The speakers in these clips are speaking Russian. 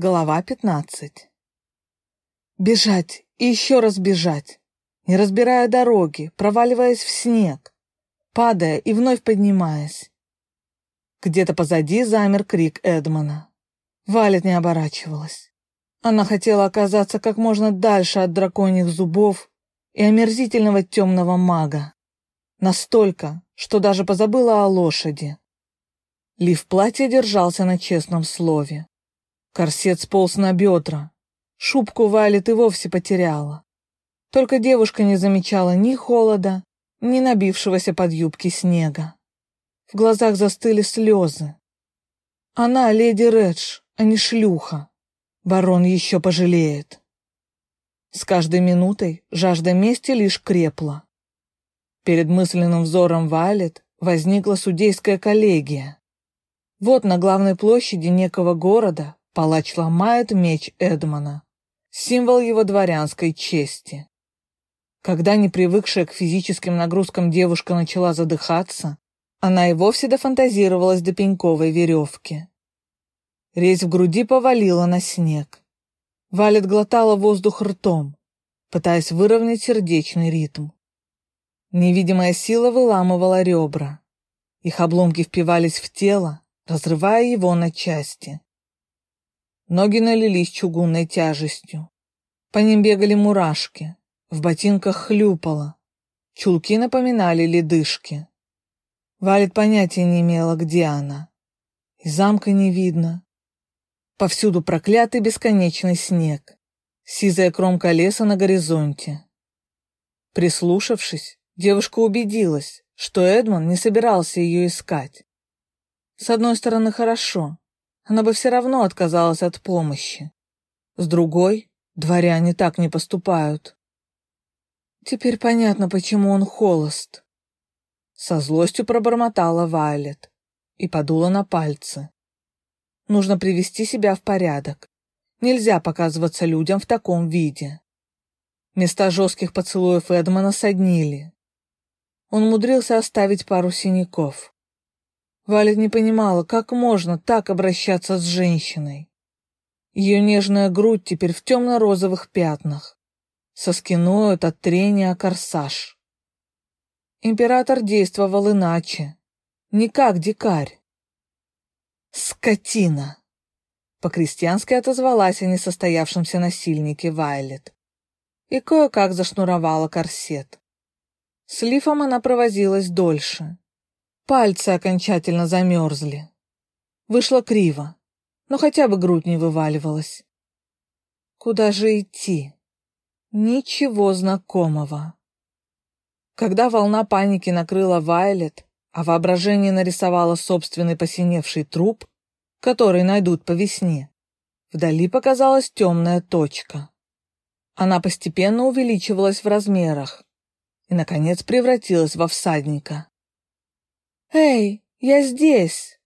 Глава 15 Бежать и еще раз бежать, не разбирая дороги, проваливаясь в снег, падая и вновь поднимаясь. Где-то позади замер крик Эдмона. Валет не оборачивалась. Она хотела оказаться как можно дальше от драконьих зубов и омерзительного темного мага. Настолько, что даже позабыла о лошади. Лив платья держался на честном слове. Корсет сполз на бедра. Шубку Вайлет и вовсе потеряла. Только девушка не замечала ни холода, ни набившегося под юбки снега. В глазах застыли слезы. Она леди Редж, а не шлюха. Барон еще пожалеет. С каждой минутой жажда мести лишь крепла. Перед мысленным взором Вайлет возникла судейская коллегия. Вот на главной площади некого города Палач ломает меч Эдмона, символ его дворянской чести. Когда не привыкшая к физическим нагрузкам девушка начала задыхаться, она и вовсе дофантазировалась до пеньковой веревки. Резь в груди повалила на снег. Валет глотала воздух ртом, пытаясь выровнять сердечный ритм. Невидимая сила выламывала ребра. Их обломки впивались в тело, разрывая его на части. Ноги налились чугунной тяжестью. По ним бегали мурашки, в ботинках хлюпало. Чулки напоминали ледышки. Валет понятия не имела, где она. И замка не видно. Повсюду проклятый бесконечный снег. Сизая кромка леса на горизонте. Прислушавшись, девушка убедилась, что Эдмон не собирался ее искать. С одной стороны, хорошо она бы все равно отказалась от помощи. С другой, дворяне так не поступают. Теперь понятно, почему он холост. Со злостью пробормотала Вайлет и подула на пальцы. Нужно привести себя в порядок. Нельзя показываться людям в таком виде. Места жестких поцелуев Эдмона соднили. Он умудрился оставить пару синяков. Валя не понимала, как можно так обращаться с женщиной. Ее нежная грудь теперь в темно-розовых пятнах. Соски от трения корсаж. Император действовал иначе. Не как дикарь. «Скотина!» По-крестьянски отозвалась о несостоявшемся насильнике Вайлет. И кое-как зашнуровала корсет. С лифом она провозилась дольше. Пальцы окончательно замерзли. Вышло криво, но хотя бы грудь не вываливалась. Куда же идти? Ничего знакомого. Когда волна паники накрыла Вайлет, а воображение нарисовало собственный посиневший труп, который найдут по весне, вдали показалась темная точка. Она постепенно увеличивалась в размерах и, наконец, превратилась во всадника. «Эй, я здесь!»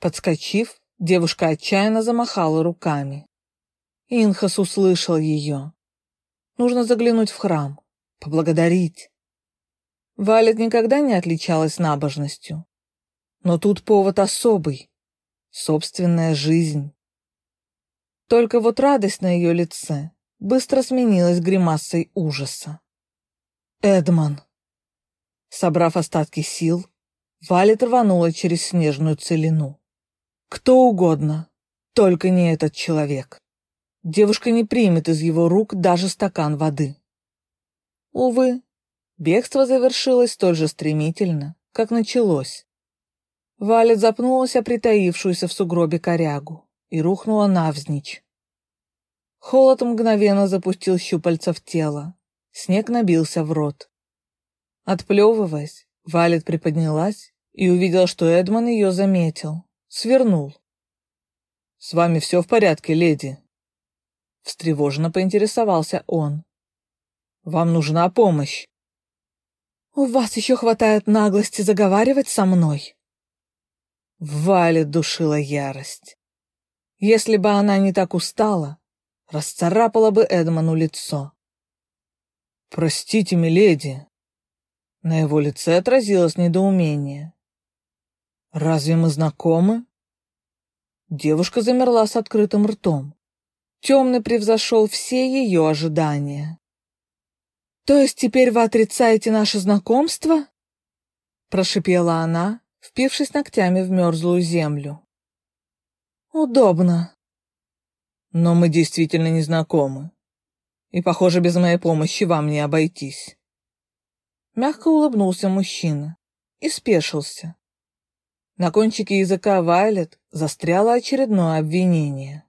Подскочив, девушка отчаянно замахала руками. Инхас услышал ее. Нужно заглянуть в храм, поблагодарить. Валет никогда не отличалась набожностью. Но тут повод особый — собственная жизнь. Только вот радость на ее лице быстро сменилась гримасой ужаса. Эдман. Собрав остатки сил, Валет рванула через снежную целину. Кто угодно, только не этот человек. Девушка не примет из его рук даже стакан воды. Увы, бегство завершилось столь же стремительно, как началось. Валет запнулась о притаившуюся в сугробе корягу и рухнула навзничь. Холод мгновенно запустил щупальца в тело. Снег набился в рот. Отплевываясь, Валет приподнялась и увидела, что Эдмон ее заметил. Свернул. «С вами все в порядке, леди?» Встревоженно поинтересовался он. «Вам нужна помощь?» «У вас еще хватает наглости заговаривать со мной?» Вале душила ярость. Если бы она не так устала, расцарапала бы Эдмону лицо. «Простите, миледи», на его лице отразилось недоумение. «Разве мы знакомы?» Девушка замерла с открытым ртом. Темный превзошел все ее ожидания. «То есть теперь вы отрицаете наше знакомство?» Прошипела она, впившись ногтями в мерзлую землю. «Удобно». «Но мы действительно не знакомы. И, похоже, без моей помощи вам не обойтись». Мягко улыбнулся мужчина и спешился. На кончике языка Вайлет застряло очередное обвинение.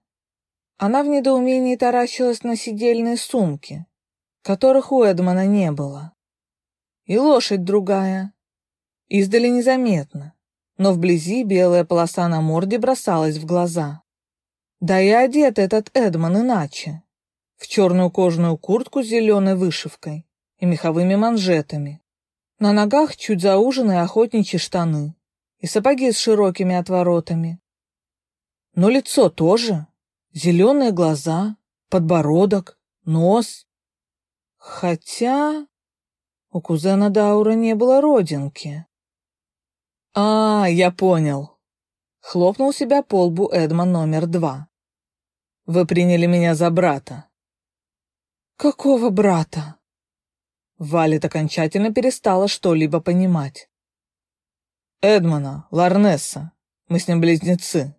Она в недоумении таращилась на сидельные сумки, которых у Эдмона не было. И лошадь другая. Издали незаметно, но вблизи белая полоса на морде бросалась в глаза. Да и одет этот Эдмон иначе. В черную кожаную куртку с зеленой вышивкой и меховыми манжетами. На ногах чуть зауженные охотничьи штаны и сапоги с широкими отворотами. Но лицо тоже. Зеленые глаза, подбородок, нос. Хотя у кузена Даура не было родинки. «А, я понял», — хлопнул себя по лбу Эдман номер два. «Вы приняли меня за брата». «Какого брата?» Валет окончательно перестала что-либо понимать. Эдмона, Ларнесса. Мы с ним близнецы».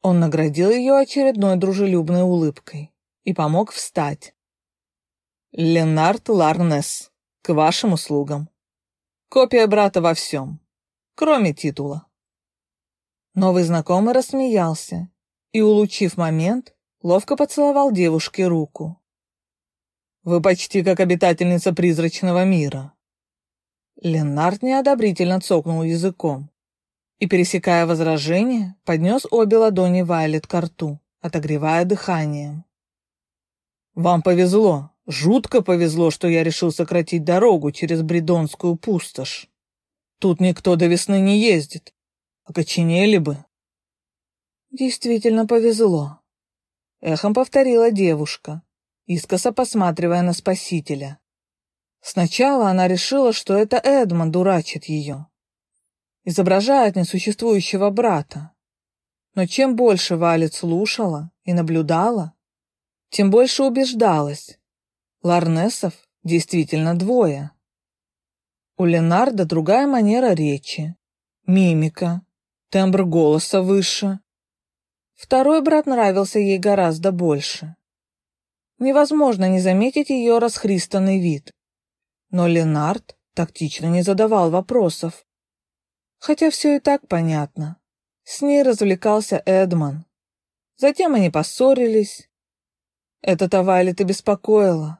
Он наградил ее очередной дружелюбной улыбкой и помог встать. «Ленард Ларнесс, к вашим услугам. Копия брата во всем, кроме титула». Новый знакомый рассмеялся и, улучив момент, ловко поцеловал девушке руку. «Вы почти как обитательница призрачного мира. Ленард неодобрительно цокнул языком и, пересекая возражение, поднес обе ладони Вайлет к рту, отогревая дыханием. «Вам повезло, жутко повезло, что я решил сократить дорогу через Бредонскую пустошь. Тут никто до весны не ездит, окоченели бы». «Действительно повезло», — эхом повторила девушка, искоса посматривая на спасителя. Сначала она решила, что это Эдмон дурачит ее. Изображает несуществующего брата. Но чем больше Валет слушала и наблюдала, тем больше убеждалась. Ларнесов действительно двое. У Ленарда другая манера речи, мимика, тембр голоса выше. Второй брат нравился ей гораздо больше. Невозможно не заметить ее расхристанный вид но Ленард тактично не задавал вопросов. Хотя все и так понятно. С ней развлекался Эдман. Затем они поссорились. Это Тавайлет и беспокоило.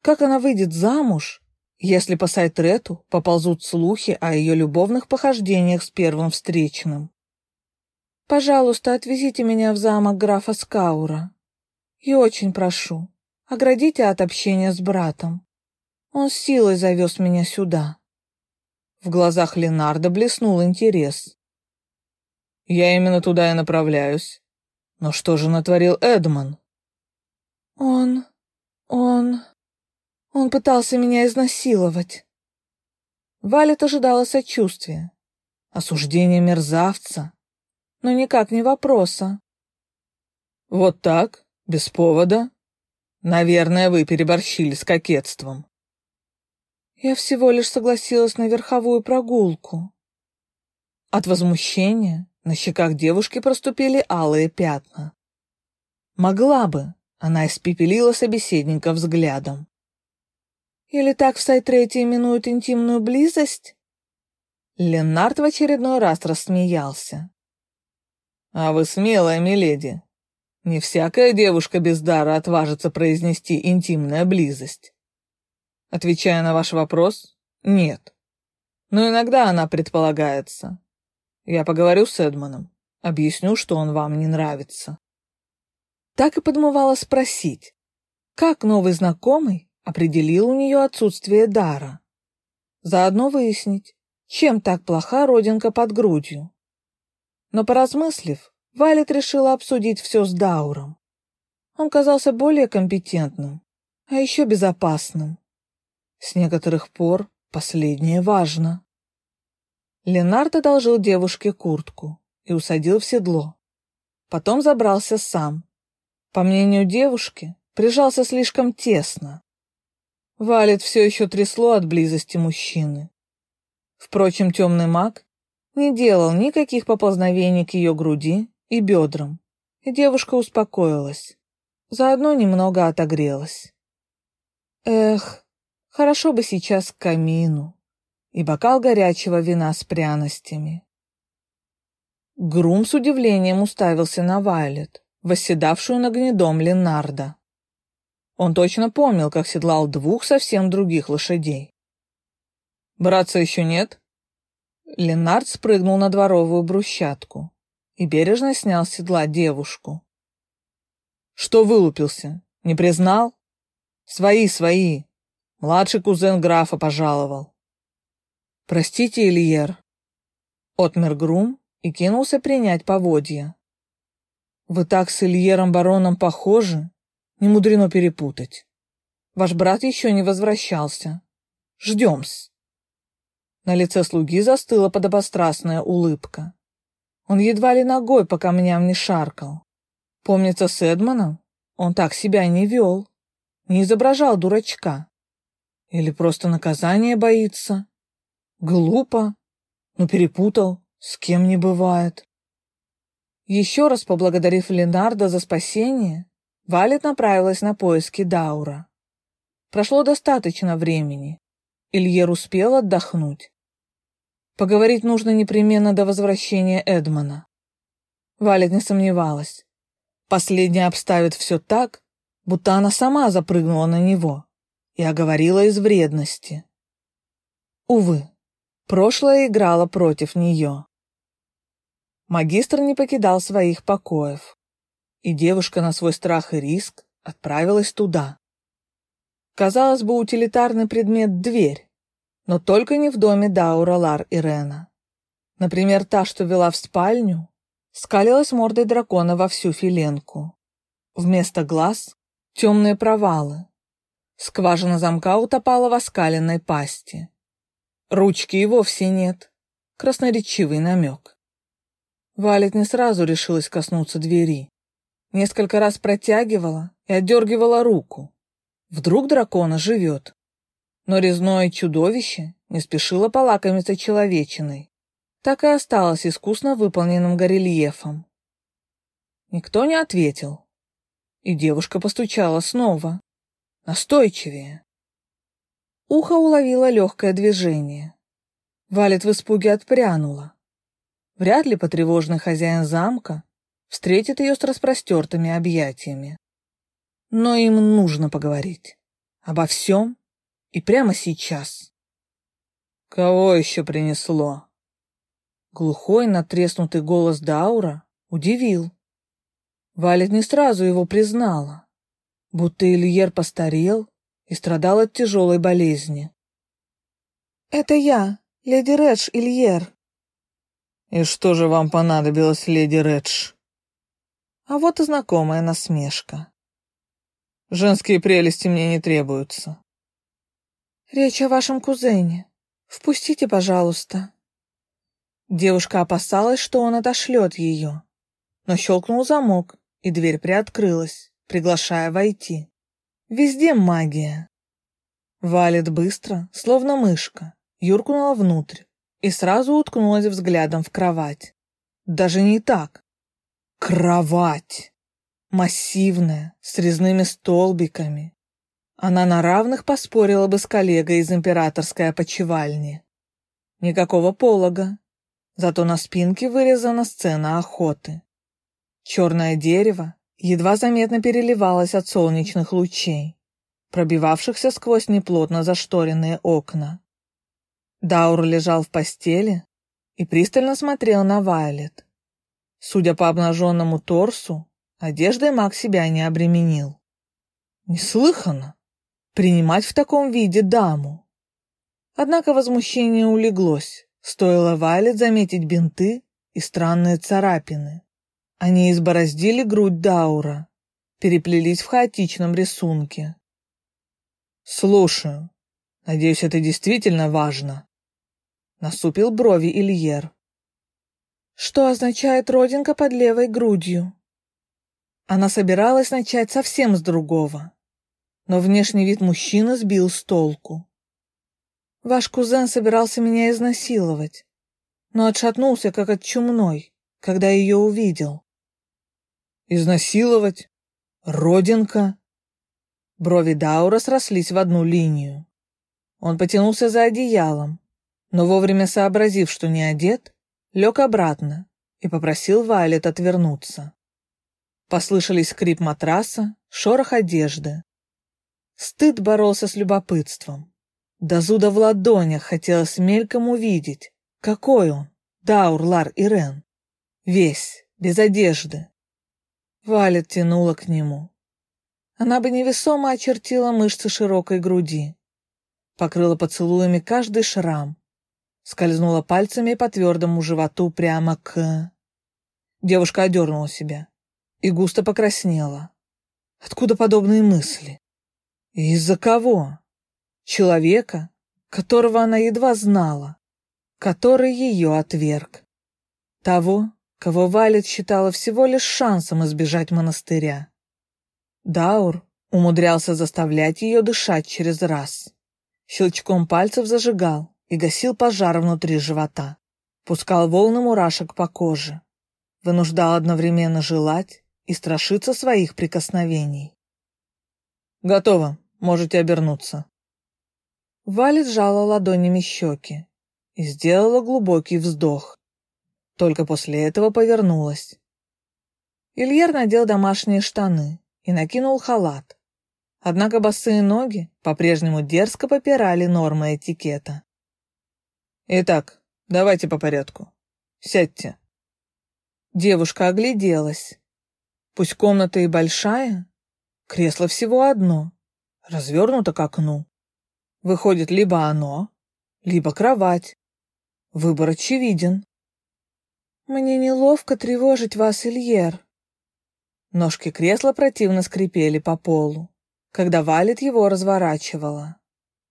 Как она выйдет замуж, если по Сайтрету поползут слухи о ее любовных похождениях с первым встречным? Пожалуйста, отвезите меня в замок графа Скаура. И очень прошу, оградите от общения с братом. Он силой завез меня сюда. В глазах Ленарда блеснул интерес. Я именно туда и направляюсь. Но что же натворил Эдман? Он... он... он пытался меня изнасиловать. Валет ожидала сочувствия, осуждения мерзавца, но никак не вопроса. Вот так, без повода? Наверное, вы переборщили с кокетством. Я всего лишь согласилась на верховую прогулку. От возмущения на щеках девушки проступили алые пятна. Могла бы, она испепелила собеседника взглядом. Или так в Сайтрете именуют интимную близость? Ленард в очередной раз рассмеялся. «А вы смелая, миледи. Не всякая девушка без дара отважится произнести интимная близость. Отвечая на ваш вопрос, нет. Но иногда она предполагается. Я поговорю с Эдманом, объясню, что он вам не нравится. Так и подмывала спросить, как новый знакомый определил у нее отсутствие дара. Заодно выяснить, чем так плоха родинка под грудью. Но поразмыслив, Валет решила обсудить все с Дауром. Он казался более компетентным, а еще безопасным. С некоторых пор последнее важно. Ленард одолжил девушке куртку и усадил в седло, Потом забрался сам. По мнению девушки, прижался слишком тесно. Валет все еще трясло от близости мужчины. Впрочем, темный маг не делал никаких поползновений к ее груди и бедрам, и девушка успокоилась. Заодно немного отогрелась. Эх, хорошо бы сейчас к камину и бокал горячего вина с пряностями. Грум с удивлением уставился на Вайлет, восседавшую на гнедом Ленарда. Он точно помнил, как седлал двух совсем других лошадей. «Братца еще нет?» Ленард спрыгнул на дворовую брусчатку и бережно снял с седла девушку. «Что вылупился? Не признал?» «Свои, свои. Младший кузен графа пожаловал». «Простите, Ильер». Отмер Грум и кинулся принять поводья. «Вы так с Ильером Бароном похожи, не мудрено перепутать. Ваш брат еще не возвращался. Ждем-с». На лице слуги застыла подобострастная улыбка. Он едва ли ногой по камням не шаркал. Помнится, с Эдманом он так себя не вел, не изображал дурачка. Или просто наказание боится. Глупо, но перепутал, с кем не бывает. Еще раз поблагодарив Ленарда за спасение, Валет направилась на поиски Даура. Прошло достаточно времени. Ильер успел отдохнуть. Поговорить нужно непременно до возвращения Эдмона. Валет не сомневалась. Последняя обставит все так, будто она сама запрыгнула на него и оговорила из вредности. Увы, прошлое играло против нее. Магистр не покидал своих покоев, и девушка на свой страх и риск отправилась туда. Казалось бы, утилитарный предмет — дверь, но только не в доме Даура, Лар и Рена. Например, та, что вела в спальню, скалилась мордой дракона во всю филенку. Вместо глаз — темные провалы. Скважина замка утопала в оскаленной пасти. Ручки и вовсе нет. Красноречивый намек. Валет не сразу решилась коснуться двери. Несколько раз протягивала и отдергивала руку. Вдруг дракона живет. Но резное чудовище не спешило полакомиться человечиной. Так и осталось искусно выполненным горельефом. Никто не ответил. И девушка постучала снова. Настойчивее. Ухо уловило легкое движение. Валет в испуге отпрянула. Вряд ли потревоженный хозяин замка встретит ее с распростертыми объятиями. Но им нужно поговорить. Обо всем и прямо сейчас. «Кого еще принесло?» Глухой, натреснутый голос Даура удивил. Валет не сразу его признала, будто Ильер постарел и страдал от тяжелой болезни. «Это я, леди Редж Ильер», «И что же вам понадобилось, леди Редж?» А вот и знакомая насмешка. «Женские прелести мне не требуются». «Речь о вашем кузене. Впустите, пожалуйста». Девушка опасалась, что он отошлет ее, но щелкнул замок, и дверь приоткрылась, приглашая войти. Везде магия. Валит быстро, словно мышка, юркнула внутрь, и сразу уткнулась взглядом в кровать. Даже не так. Кровать! Массивная, с резными столбиками. Она на равных поспорила бы с коллегой из императорской опочивальни. Никакого полога, зато на спинке вырезана сцена охоты. Черное дерево едва заметно переливалось от солнечных лучей, пробивавшихся сквозь неплотно зашторенные окна. Даур лежал в постели и пристально смотрел на Вайлет. Судя по обнаженному торсу, одеждой маг себя не обременил. Неслыханно принимать в таком виде даму. Однако возмущение улеглось, стоило Вайлет заметить бинты и странные царапины. Они избороздили грудь Даура, переплелись в хаотичном рисунке. «Слушаю. Надеюсь, это действительно важно», насупил брови Ильер. Что означает родинка под левой грудью? Она собиралась начать совсем с другого, но внешний вид мужчины сбил с толку. Ваш кузен собирался меня изнасиловать, но отшатнулся, как от чумной, когда ее увидел. Изнасиловать? Родинка? Брови Даура срослись в одну линию. Он потянулся за одеялом, но вовремя сообразив, что не одет, лег обратно и попросил Вайлет отвернуться. Послышались скрип матраса, шорох одежды. Стыд боролся с любопытством. До зуда в ладонях хотелось мельком увидеть, какой он, Даур, Лар и Рен. Весь, без одежды. Валет тянула к нему. Она бы невесомо очертила мышцы широкой груди, покрыла поцелуями каждый шрам, скользнула пальцами по твердому животу прямо к... Девушка одернула себя и густо покраснела. Откуда подобные мысли? Из-за кого? Человека, которого она едва знала, который ее отверг. Того, кого Валет считала всего лишь шансом избежать монастыря. Даур умудрялся заставлять ее дышать через раз. Щелчком пальцев зажигал и гасил пожар внутри живота. Пускал волны мурашек по коже. Вынуждал одновременно желать и страшиться своих прикосновений. «Готово, можете обернуться». Валя сжала ладонями щеки и сделала глубокий вздох. Только после этого повернулась. Ильер надел домашние штаны, и накинул халат. Однако босые ноги по-прежнему дерзко попирали нормы этикета. «Итак, давайте по порядку. Сядьте». Девушка огляделась. Пусть комната и большая, кресло всего одно, развернуто к окну. Выходит либо оно, либо кровать. Выбор очевиден. «Мне неловко тревожить вас, Ильер», Ножки кресла противно скрипели по полу, когда Валет его разворачивала.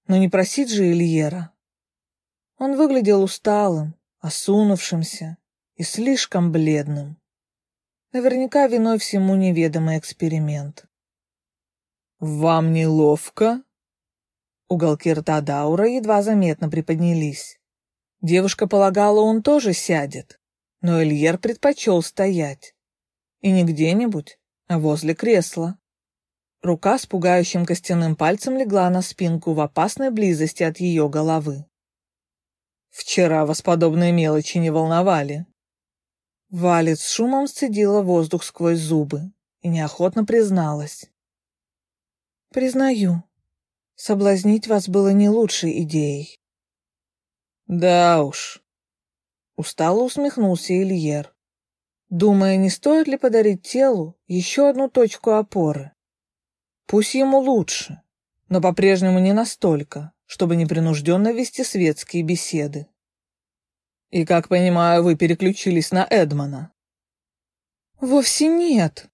Но не просить же Ильера. Он выглядел усталым, осунувшимся и слишком бледным. Наверняка виной всему неведомый эксперимент. «Вам неловко?» Уголки рта Даура едва заметно приподнялись. Девушка полагала, он тоже сядет, но Эльер предпочел стоять. И не где-нибудь, а возле кресла. Рука с пугающим костяным пальцем легла на спинку в опасной близости от ее головы. «Вчера вас подобные мелочи не волновали». Валец шумом сцедила воздух сквозь зубы и неохотно призналась. «Признаю, соблазнить вас было не лучшей идеей». «Да уж», — устало усмехнулся Ильер думая, не стоит ли подарить телу еще одну точку опоры. Пусть ему лучше, но по-прежнему не настолько, чтобы непринужденно вести светские беседы. И, как понимаю, вы переключились на Эдмона. Вовсе нет,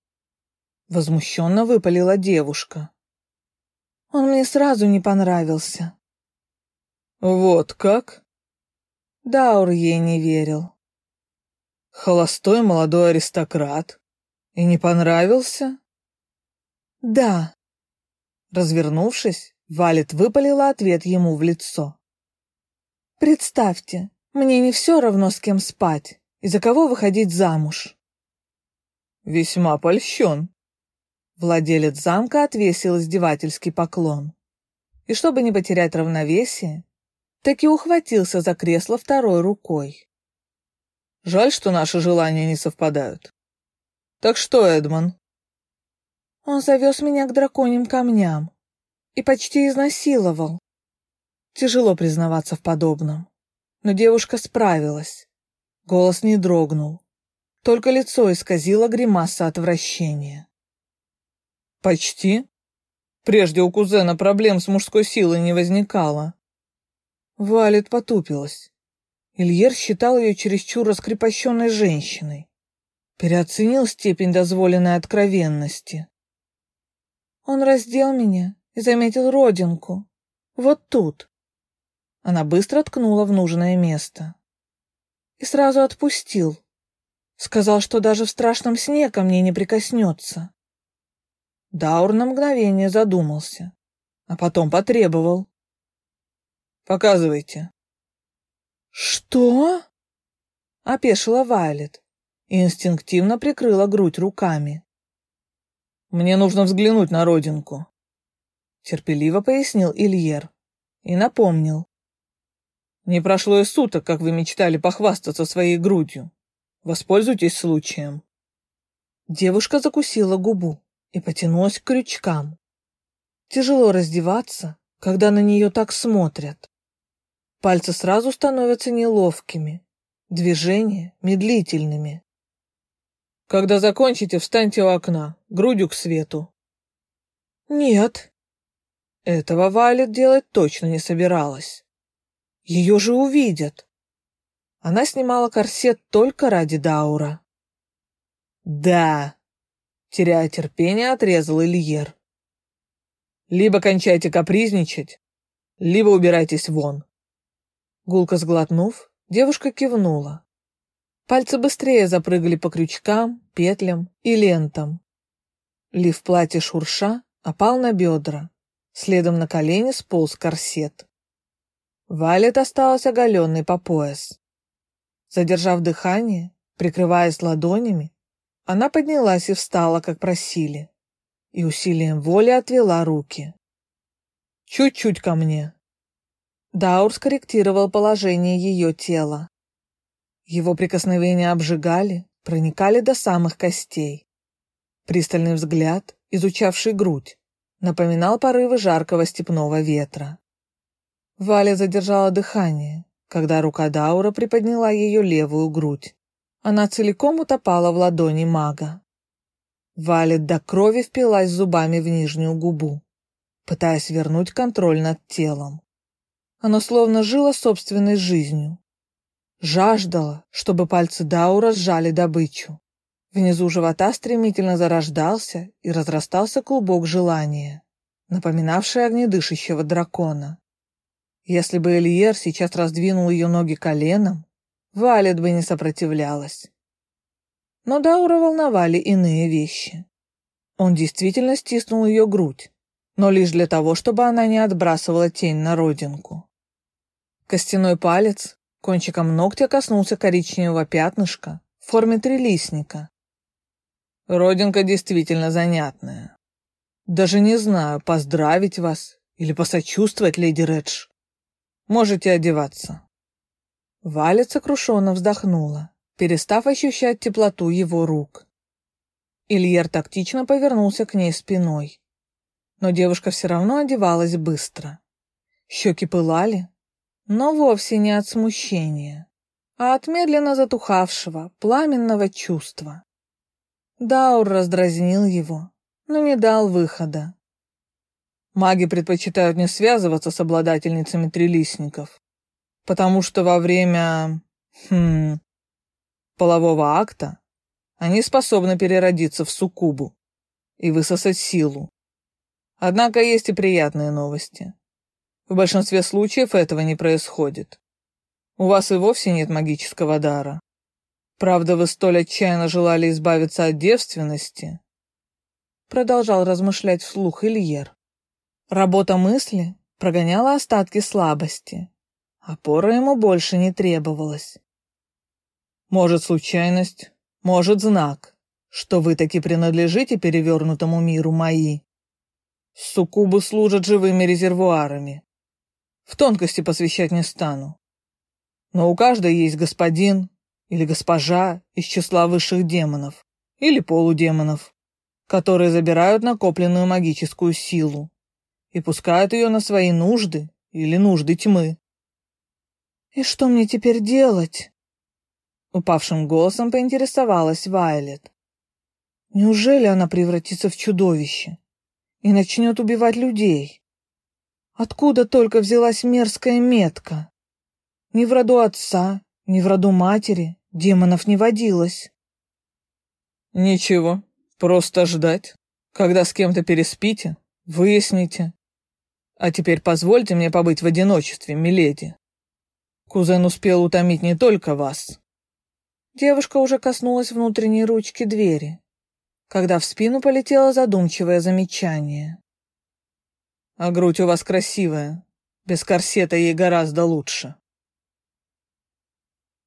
возмущенно выпалила девушка. Он мне сразу не понравился. Вот как? Даур ей не верил. Холостой молодой аристократ. И не понравился? Да. Развернувшись, Валет выпалила ответ ему в лицо. Представьте, мне не все равно, с кем спать и за кого выходить замуж. Весьма польщен. Владелец замка отвесил издевательский поклон. И чтобы не потерять равновесие, таки ухватился за кресло второй рукой. Жаль, что наши желания не совпадают. Так что, Эдмон? Он завез меня к драконьим камням и почти изнасиловал. Тяжело признаваться в подобном, но девушка справилась. Голос не дрогнул, только лицо исказило гримаса отвращения. Почти? Прежде у кузена проблем с мужской силой не возникало. Валет потупилась. Ильер считал ее чересчур раскрепощенной женщиной. Переоценил степень дозволенной откровенности. Он раздел меня и заметил родинку. Вот тут. Она быстро ткнула в нужное место. И сразу отпустил. Сказал, что даже в страшном сне ко мне не прикоснется. Даур на мгновение задумался, а потом потребовал. «Показывайте». «Что?» — опешила Вайлет и инстинктивно прикрыла грудь руками. «Мне нужно взглянуть на родинку», — терпеливо пояснил Ильер и напомнил. «Не прошло и суток, как вы мечтали похвастаться своей грудью. Воспользуйтесь случаем». Девушка закусила губу и потянулась к крючкам. Тяжело раздеваться, когда на нее так смотрят. Пальцы сразу становятся неловкими, движения медлительными. Когда закончите, встаньте у окна, грудью к свету. Нет. Этого Валет делать точно не собиралась. Ее же увидят. Она снимала корсет только ради Даура. Да, теряя терпение, отрезал Ильер. Либо кончайте капризничать, либо убирайтесь вон. Гулко сглотнув, девушка кивнула. Пальцы быстрее запрыгали по крючкам, петлям и лентам. Лиф платья шурша опал на бедра. Следом на колени сполз корсет. Валет осталась оголенной по пояс. Задержав дыхание, прикрываясь ладонями, она поднялась и встала, как просили, и усилием воли отвела руки. «Чуть-чуть ко мне». Даур скорректировал положение ее тела. Его прикосновения обжигали, проникали до самых костей. Пристальный взгляд, изучавший грудь, напоминал порывы жаркого степного ветра. Валя задержала дыхание, когда рука Даура приподняла ее левую грудь. Она целиком утопала в ладони мага. Валя до крови впилась зубами в нижнюю губу, пытаясь вернуть контроль над телом. Оно словно жило собственной жизнью, Жаждала, чтобы пальцы Даура сжали добычу. Внизу живота стремительно зарождался и разрастался клубок желания, напоминавший огнедышащего дракона. Если бы Элиер сейчас раздвинул ее ноги коленом, Валет бы не сопротивлялась. Но Даура волновали иные вещи. Он действительно стиснул ее грудь, но лишь для того, чтобы она не отбрасывала тень на родинку. Костяной палец, Кончиком ногтя коснулся коричневого пятнышка в форме трилистника. Родинка действительно занятная. Даже не знаю, поздравить вас или посочувствовать, леди Редж. Можете одеваться. Валя сокрушенно вздохнула, перестав ощущать теплоту его рук. Ильер тактично повернулся к ней спиной. Но девушка все равно одевалась быстро. Щеки пылали, но вовсе не от смущения, а от медленно затухавшего, пламенного чувства. Даур раздразнил его, но не дал выхода. Маги предпочитают не связываться с обладательницами трилистников, потому что во время... Хм, полового акта они способны переродиться в суккубу и высосать силу. Однако есть и приятные новости. В большинстве случаев этого не происходит. У вас и вовсе нет магического дара. Правда, вы столь отчаянно желали избавиться от девственности. Продолжал размышлять вслух Ильер. Работа мысли прогоняла остатки слабости. Опора ему больше не требовалась. Может, случайность, может, знак, что вы таки принадлежите перевернутому миру мои. Суккубы служат живыми резервуарами, в тонкости посвящать не стану. Но у каждой есть господин или госпожа из числа высших демонов или полудемонов, которые забирают накопленную магическую силу и пускают ее на свои нужды или нужды тьмы. «И что мне теперь делать?» Упавшим голосом поинтересовалась Вайлет. «Неужели она превратится в чудовище и начнет убивать людей?» Откуда только взялась мерзкая метка? Ни в роду отца, ни в роду матери демонов не водилось. Ничего, просто ждать. Когда с кем-то переспите, выясните. А теперь позвольте мне побыть в одиночестве, миледи. Кузен успел утомить не только вас. Девушка уже коснулась внутренней ручки двери. когда в спину полетело задумчивое замечание. «А грудь у вас красивая. Без корсета ей гораздо лучше».